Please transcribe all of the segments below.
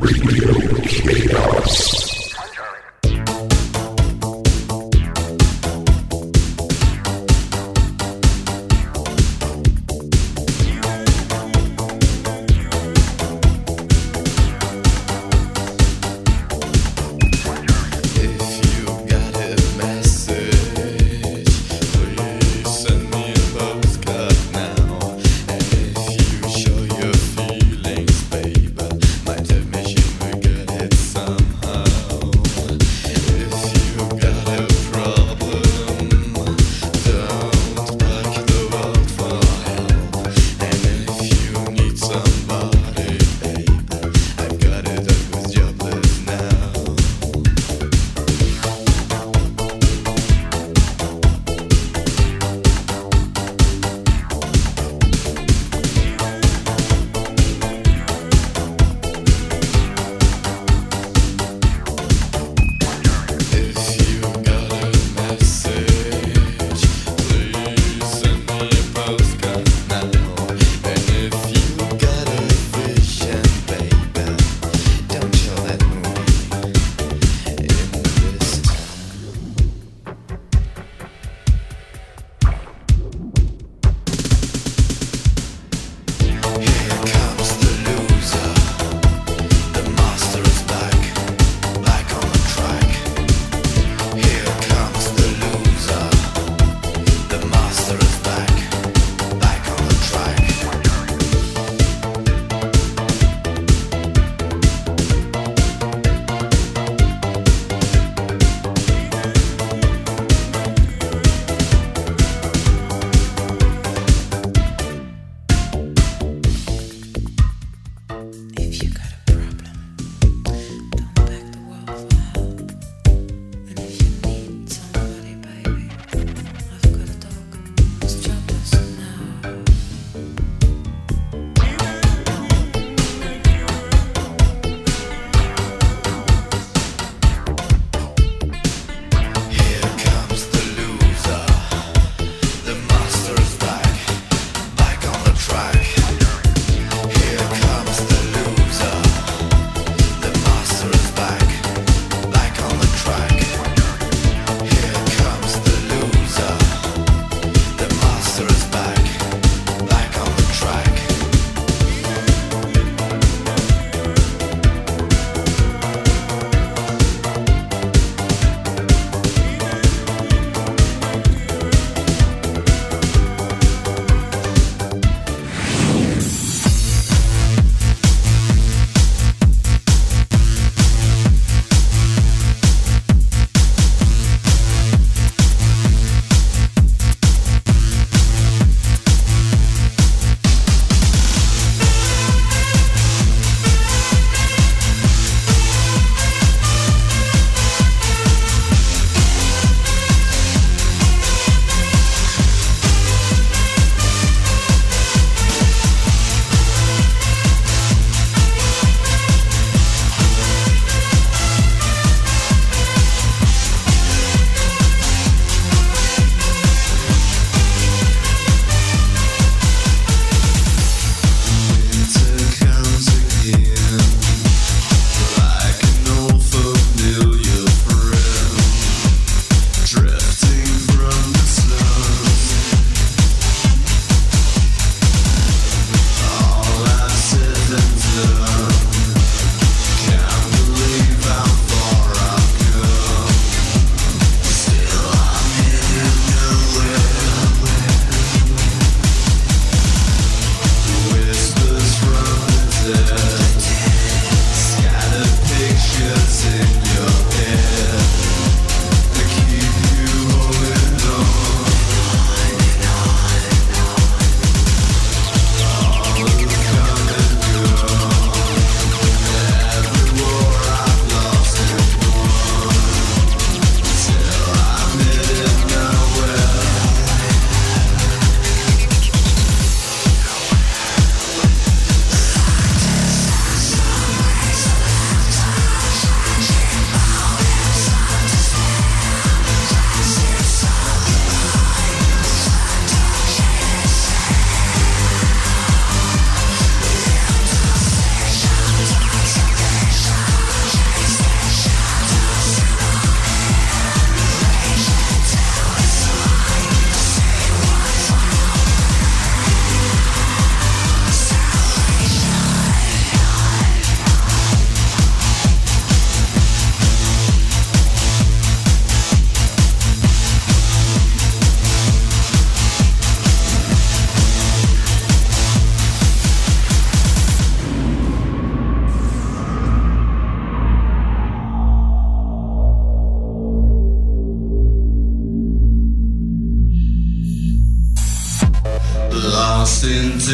Radio.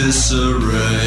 Disarray.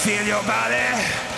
Feel your body.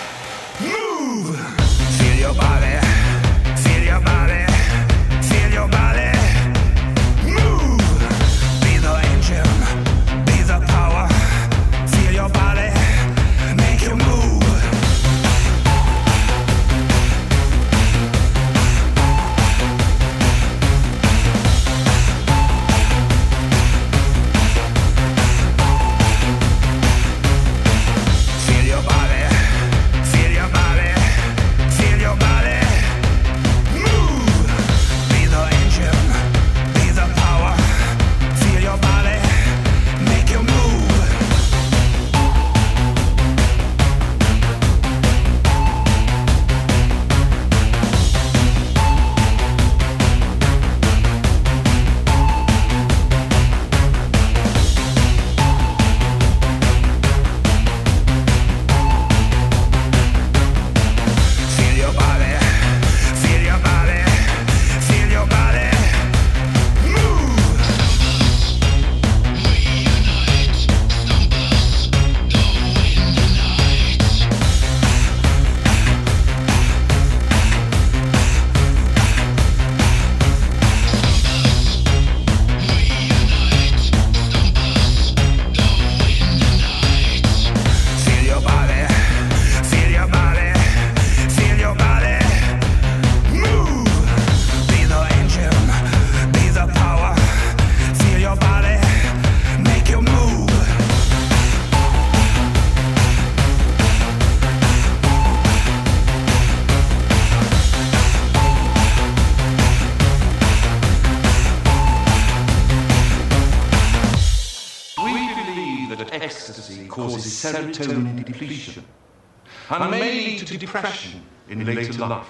Serotonin depletion and may lead to depression in later life.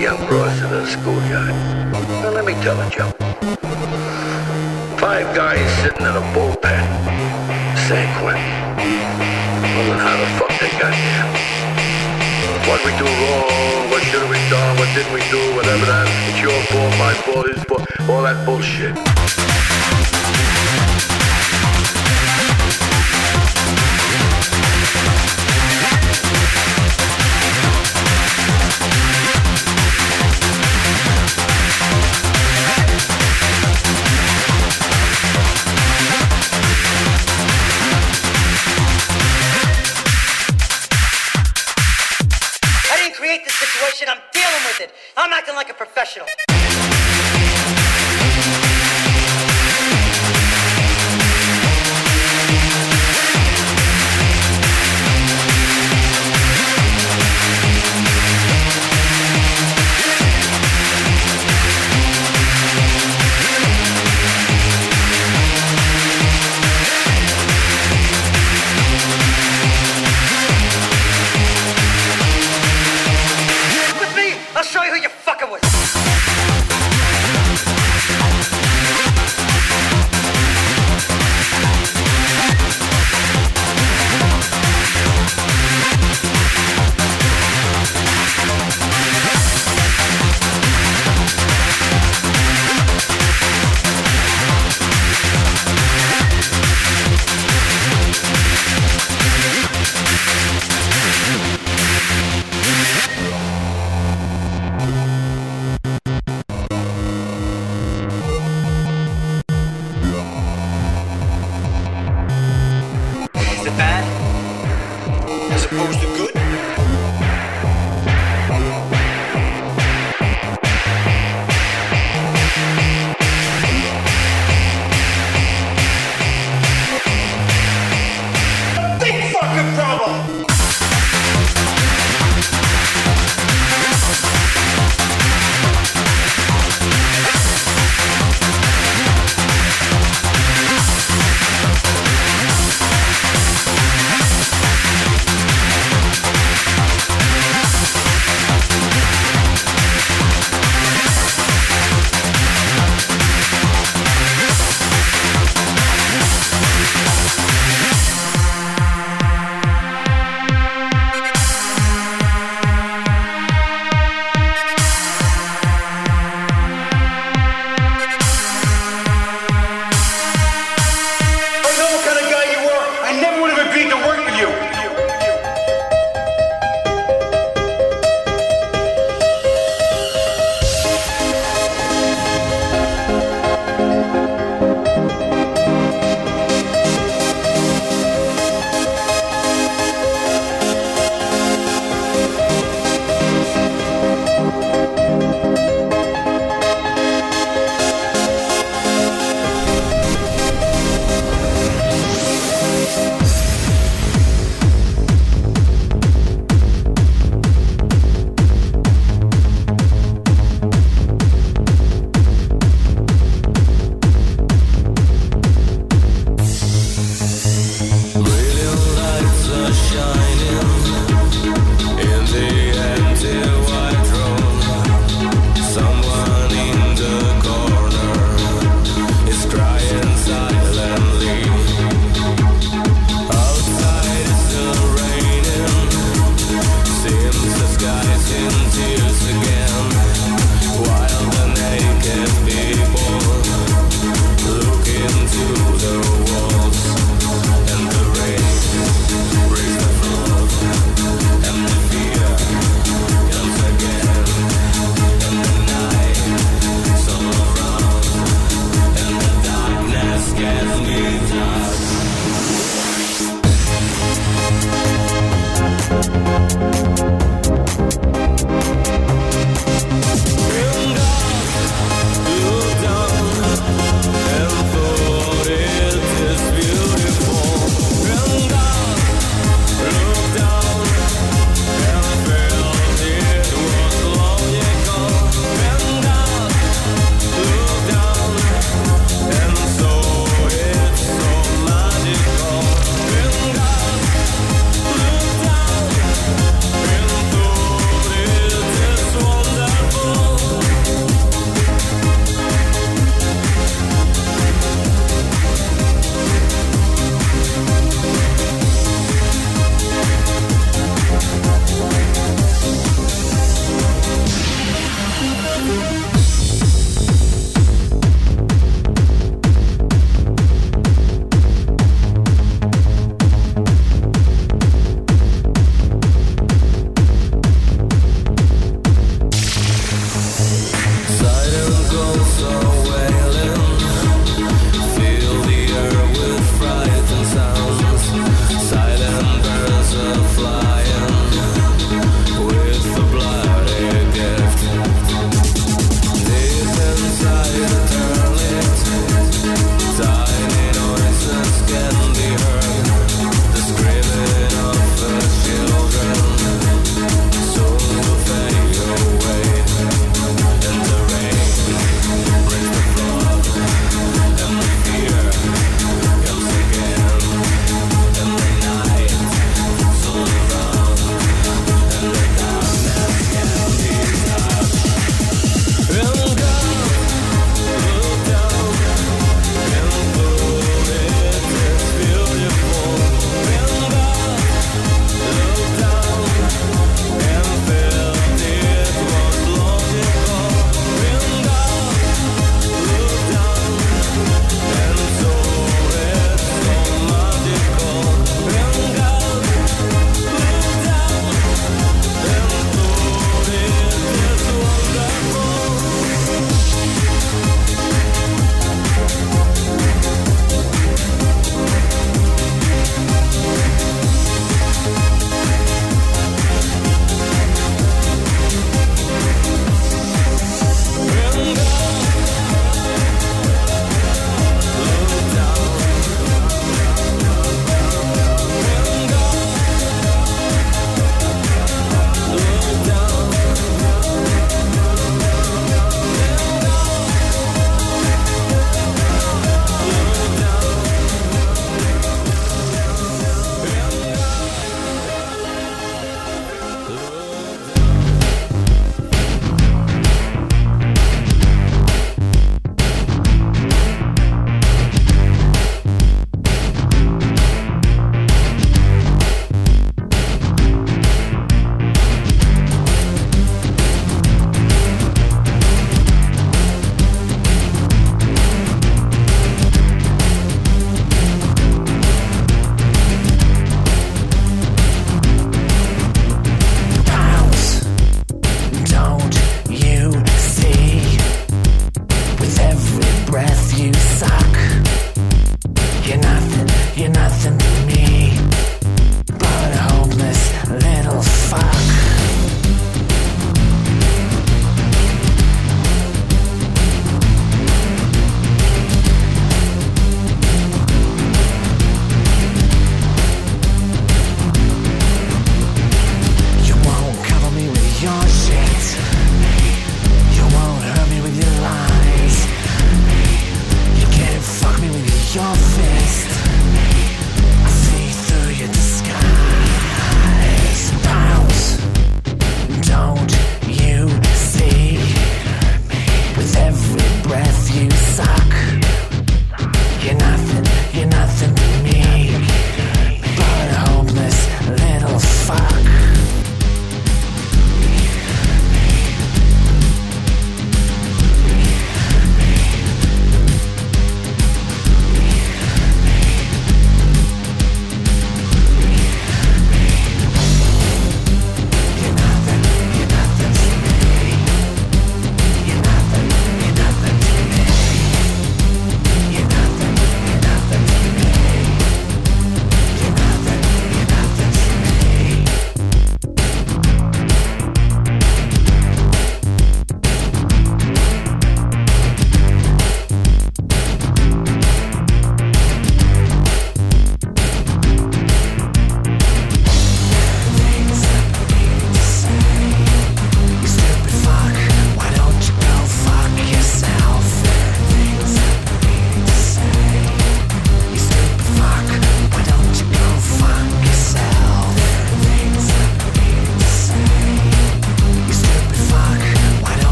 young boys in the schoolyard. Now let me tell it, Joe. Five guys sitting in a bullpen, San Quentin, wondering how the fuck they got here. What we do wrong, what should we have done, what didn't we do, whatever that. It's your fault, my fault, his fault, all that bullshit.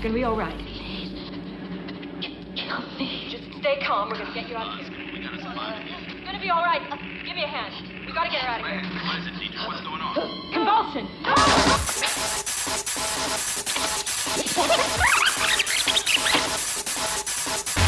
You're gonna be all right. Please. Me. Just stay calm. We're gonna get you out of here. You're gonna be all right. Uh, give me a hand. We gotta get her out of here. What is it, teacher? What's going on? Convulsion. Ah!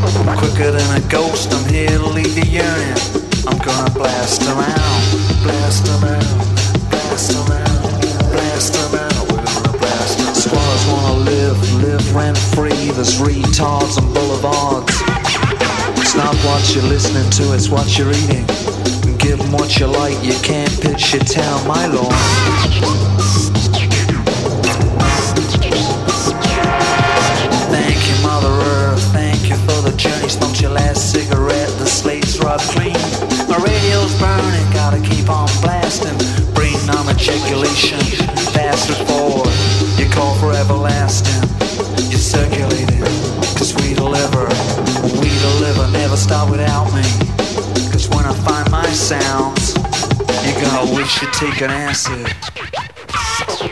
blasting. Quicker than a ghost, I'm here to leave the yearning. I'm gonna blast around, blast around, blast around, blast around. We're gonna blast around. Wanna live, live rent free. There's retards on boulevards. It's not what you're listening to, it's what you're eating. Give 'em what you like, you can't pitch your town, my lord. Your last cigarette. The slate's rubbed clean. My radio's burning. Gotta keep on blasting. Brain on ejaculation. Fast forward. You call for everlasting. You're circulating. Cause we deliver. We deliver. Never stop without me. Cause when I find my sounds, you're gonna wish you'd taken acid. Blast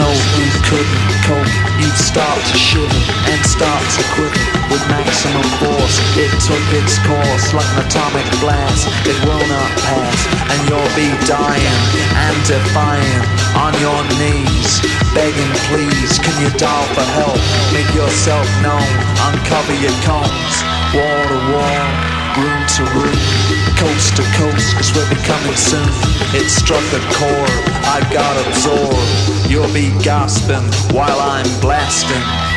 note, you couldn't cope. You'd start to shiver and start to quiver with maximum force. It took its course like an atomic blast. It will not pass, and you'll be dying and defying on your knees, begging, please, can you dial for help? Make yourself known, uncover your combs, wall to wall room to room, coast to coast, cause we're becoming soon. It struck a chord, I got absorbed. You'll be gasping while I'm blasting.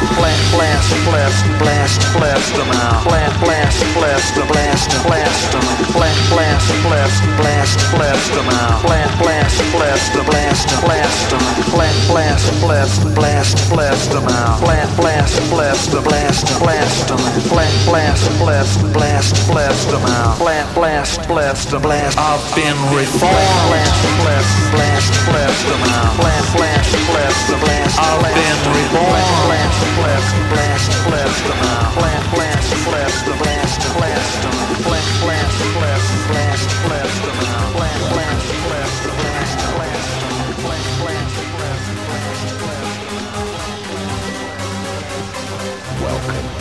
Blast, blast, blast, blast, blast them out. Blast, blast, blast, blast, blast them. Blast, blast, blast, blast, blast them out. Blast, blast, blast, blast, blast them. Blast, blast, blast, blast, blast them out. Blast, blast, blast, blast, blast them. Blast, blast, blast, blast, blast them out. Blast, blast, blast, blast. I've been reformed. Blast, blast, blast, blast them out. Blast, blast, blast, blast. I've been reborn. Blast, blast, blast, blast. Blast, blast, blast, blast, blast. Blast, blast, blast, blast, blast. Blast, blast, blast, blast. Blast, blast, blast, blast, blast. Welcome